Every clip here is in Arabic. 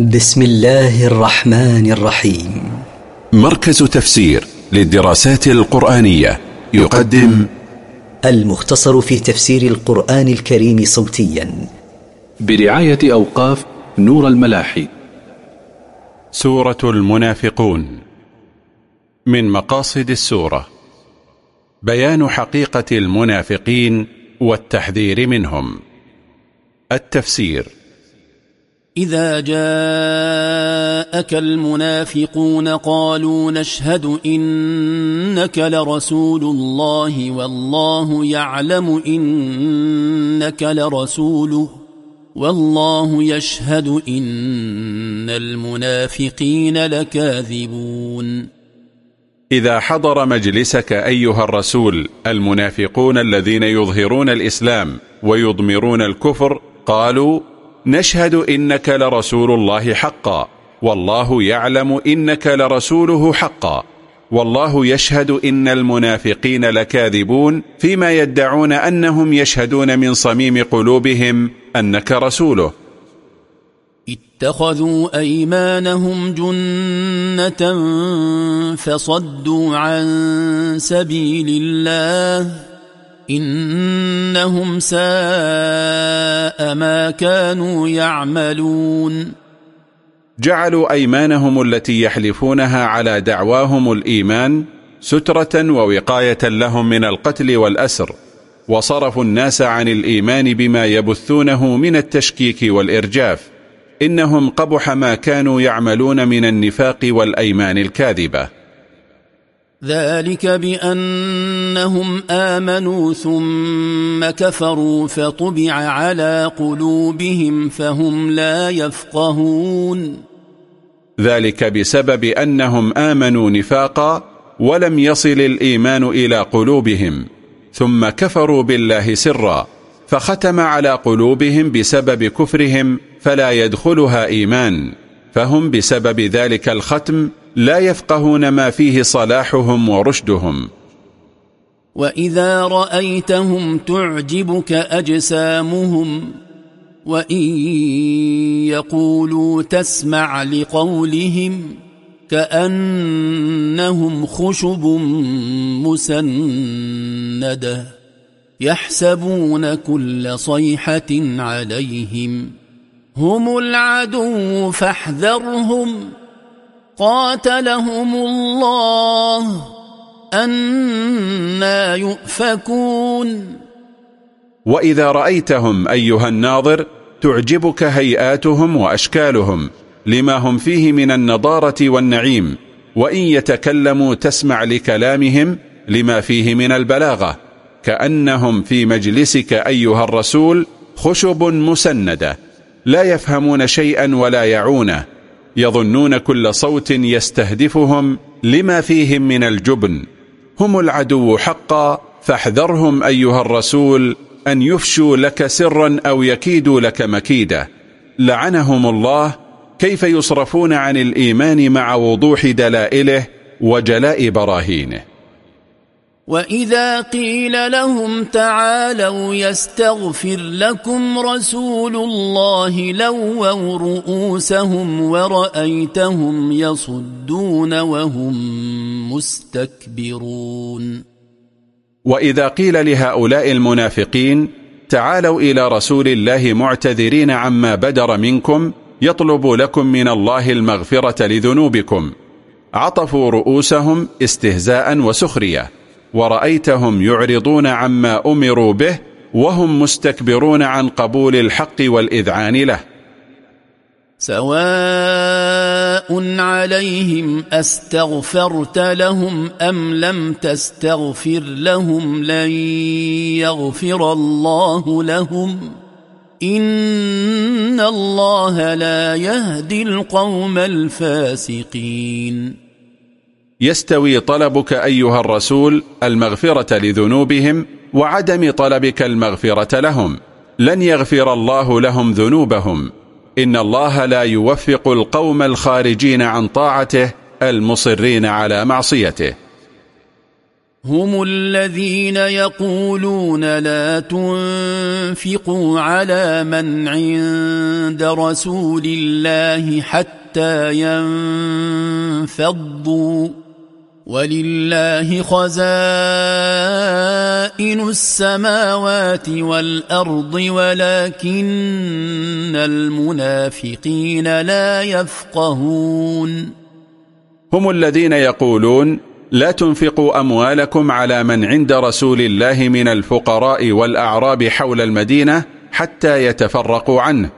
بسم الله الرحمن الرحيم. مركز تفسير للدراسات القرآنية يقدم المختصر في تفسير القرآن الكريم صوتيا. برعاية أوقاف نور الملاحي. سورة المنافقون. من مقاصد السورة. بيان حقيقة المنافقين والتحذير منهم. التفسير. إذا جاءك المنافقون قالوا نشهد إنك لرسول الله والله يعلم إنك لرسوله والله يشهد إن المنافقين لكاذبون. إذا حضر مجلسك أيها الرسول المنافقون الذين يظهرون الإسلام ويضمرون الكفر قالوا نشهد إنك لرسول الله حقا. والله يعلم إنك لرسوله حقا. والله يشهد إن المنافقين لكاذبون فيما يدعون أنهم يشهدون من صميم قلوبهم أنك رسوله. اتخذوا أيمانهم جنة فصدوا عن سبيل الله. إنهم ساء ما كانوا يعملون. جعلوا أيمانهم التي يحلفونها على دعواهم الإيمان سترة ووقاية لهم من القتل والأسر وصرفوا الناس عن الإيمان بما يبثونه من التشكيك والإرجاف إنهم قبح ما كانوا يعملون من النفاق والأيمان الكاذبة. ذلك بأنهم آمنوا ثم كفروا فطبع على قلوبهم فهم لا يفقهون. ذلك بسبب أنهم آمنوا نفاقا ولم يصل الإيمان إلى قلوبهم ثم كفروا بالله سرا فختم على قلوبهم بسبب كفرهم فلا يدخلها إيمان فهم بسبب ذلك الختم لا يفقهون ما فيه صلاحهم ورشدهم. وإذا رأيتهم تعجبك أجسامهم وإن يقولوا تسمع لقولهم كأنهم خشب مسندة يحسبون كل صيحة عليهم. هم العدو فاحذرهم قاتلهم الله أنا يؤفكون. وإذا رأيتهم أيها الناظر تعجبك هيئاتهم وأشكالهم لما هم فيه من النضارة والنعيم وإن يتكلموا تسمع لكلامهم لما فيه من البلاغة كأنهم في مجلسك أيها الرسول خشب مسندة لا يفهمون شيئا ولا يعونه. يظنون كل صوت يستهدفهم لما فيهم من الجبن. هم العدو حقا فاحذرهم أيها الرسول أن يفشوا لك سرا أو يكيدوا لك مكيدة. لعنهم الله كيف يصرفون عن الإيمان مع وضوح دلائله وجلاء براهينه. وإذا قيل لهم تعالوا يستغفر لكم رسول الله لووا رؤوسهم ورأيتهم يصدون وهم مستكبرون وإذا قيل لهؤلاء المنافقين تعالوا إلى رسول الله معتذرين عما بدر منكم يطلب لكم من الله المغفرة لذنوبكم. عطفوا رؤوسهم استهزاء وسخرية. ورأيتهم يعرضون عما أمروا به وهم مستكبرون عن قبول الحق والإذعان له. سواء عليهم أستغفرت لهم أم لم تستغفر لهم لن يغفر الله لهم. إن الله لا يهدي القوم الفاسقين. يستوي طلبك أيها الرسول المغفرة لذنوبهم وعدم طلبك المغفرة لهم. لن يغفر الله لهم ذنوبهم. إن الله لا يوفق القوم الخارجين عن طاعته المصرين على معصيته. هم الذين يقولون لا تنفقوا على من عند رسول الله حتى ينفضوا. ولله خزائن السماوات والأرض ولكن المنافقين لا يفقهون. هم الذين يقولون لا تنفقوا أموالكم على من عند رسول الله من الفقراء والأعراب حول المدينة حتى يتفرقوا عنه.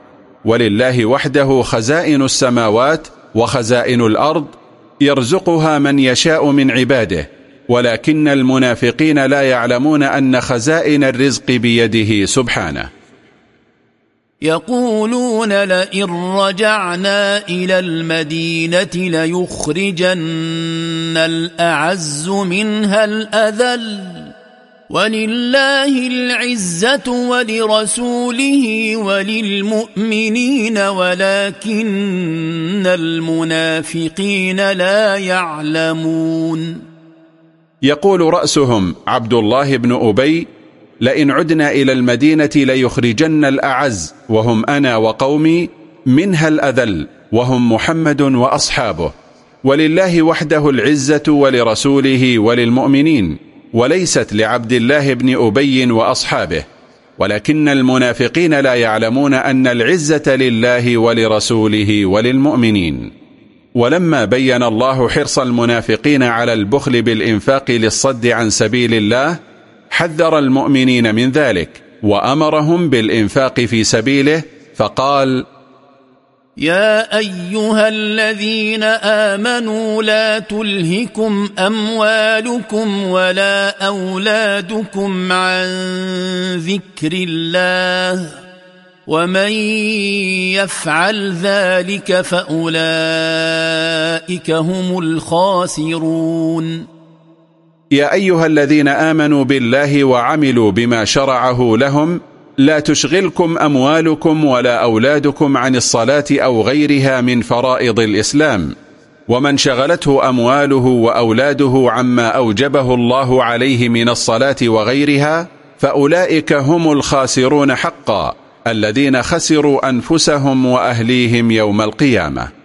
ولله وحده خزائن السماوات وخزائن الأرض يرزقها من يشاء من عباده ولكن المنافقين لا يعلمون أن خزائن الرزق بيده سبحانه. يقولون لئن رجعنا إلى المدينة ليخرجن الأعز منها الأذل. ولله العزة ولرسوله وللمؤمنين ولكن المنافقين لا يعلمون. يقول رأسهم عبد الله بن أبي لئن عدنا إلى المدينة ليخرجن الأعز وهم أنا وقومي منها الأذل وهم محمد وأصحابه. ولله وحده العزة ولرسوله وللمؤمنين. وليست لعبد الله بن أبي وأصحابه ولكن المنافقين لا يعلمون أن العزة لله ولرسوله وللمؤمنين. ولما بين الله حرص المنافقين على البخل بالإنفاق للصد عن سبيل الله حذر المؤمنين من ذلك وأمرهم بالإنفاق في سبيله فقال يا أيها الذين آمنوا لا تلهكم أموالكم ولا أولادكم عن ذكر الله ومن يفعل ذلك فأولئك هم الخاسرون. يا أيها الذين آمنوا بالله وعملوا بما شرعه لهم لا تشغلكم أموالكم ولا أولادكم عن الصلاة أو غيرها من فرائض الإسلام. ومن شغلته أمواله وأولاده عما أوجبه الله عليه من الصلاة وغيرها فأولئك هم الخاسرون حقا الذين خسروا أنفسهم وأهليهم يوم القيامة.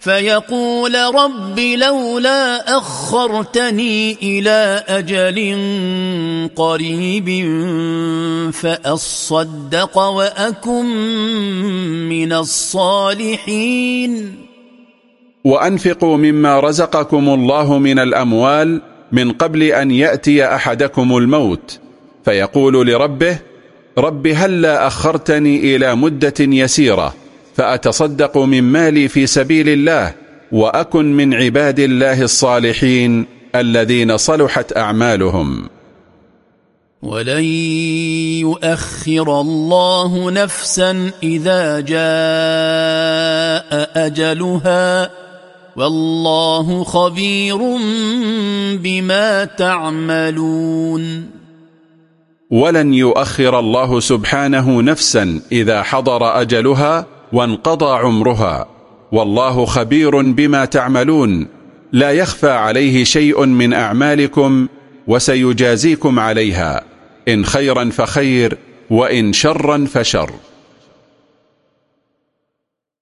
فيقول رب لولا أخرتني إلى أجل قريب فأصدق وأكن من الصالحين. وأنفقوا مما رزقكم الله من الأموال من قبل أن يأتي أحدكم الموت. فيقول لربه رب هل لا أخرتني إلى مدة يسيرة؟ فأتصدق من مالي في سبيل الله وأكن من عباد الله الصالحين الذين صلحت أعمالهم. ولن يؤخر الله نفسا إذا جاء أجلها. والله خبير بما تعملون. ولن يؤخر الله سبحانه نفسا إذا حضر أجلها وانقضى عمرها. والله خبير بما تعملون. لا يخفى عليه شيء من أعمالكم وسيجازيكم عليها. إن خيرا فخير وإن شرا فشر.